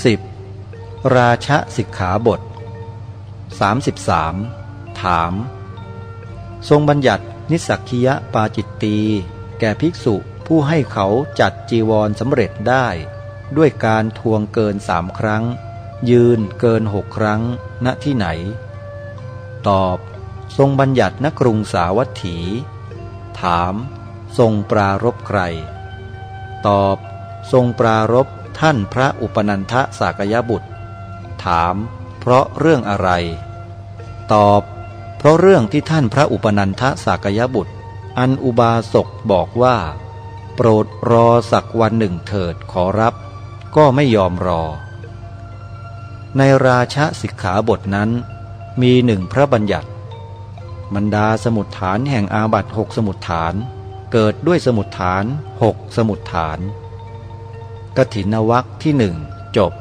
10. ราชสิกขาบท 33. ถาม ทรงบัญญัตินิสักคียปาจิตตี แก่ภิกษุผู้ให้เขาจัดจีวรสำเร็จได้ ด้วยการทวงเกินสามครั้ง ยืนเกินหกครั้ง ณที่ไหน ตอบ ทรงบัญญัติณกรุงสาวัตถี ถาม ทรงปรารบใคร ตอบ ทรงปรารบ ท่านพระอุปนันทสากยบุตร ถาม เพราะเรื่องอะไร ตอบ เพราะเรื่องที่ท่านพระอุปนันทสากยบุตร อันอุบาสกบอกว่า โปรดรอสักวันหนึ่งเถิดขอรับ ก็ไม่ยอมรอ ในราชสิกขาบทนั้น มีหนึ่งพระบัญญัติบรรดาสมุดฐานแห่งอาบัตหกสมุดฐาน เกิดด้วยสมุดฐานหกสมุดฐาน กถินวักที่หนึ่งจบ